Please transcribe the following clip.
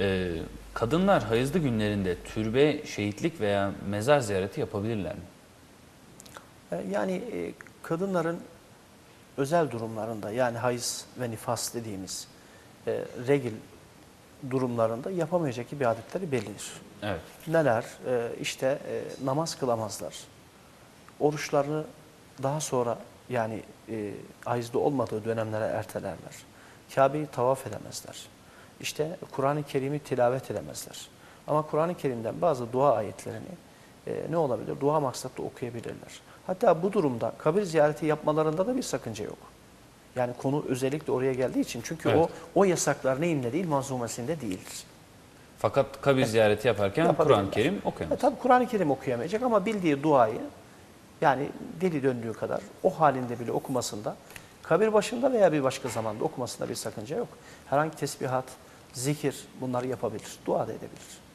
Ee, kadınlar hayızlı günlerinde türbe, şehitlik veya mezar ziyareti yapabilirler mi? E, Yani e, kadınların özel durumlarında yani hayız ve nifas dediğimiz e, regil durumlarında yapamayacak gibi adetleri bellidir. Evet. Neler? E, işte e, namaz kılamazlar. Oruçlarını daha sonra yani e, hayızda olmadığı dönemlere ertelerler. Kabe'yi tavaf edemezler. İşte Kur'an-ı Kerim'i tilavet edemezler. Ama Kur'an-ı Kerim'den bazı dua ayetlerini e, ne olabilir? Dua maksatlı okuyabilirler. Hatta bu durumda kabir ziyareti yapmalarında da bir sakınca yok. Yani konu özellikle oraya geldiği için çünkü Evet. o o yasaklar neyinde değil manzumesinde değildir. Fakat kabir ziyareti yaparken. Kur'an-ı Kerim E, okuyamaz. tabii Kur'an-ı Kerim okuyamayacak ama bildiği duayı yani deli döndüğü kadar o halinde bile okumasında kabir başında veya bir başka zamanda okumasında bir sakınca yok. Herhangi tesbihat, zikir bunları yapabilir. Dua da edebilir.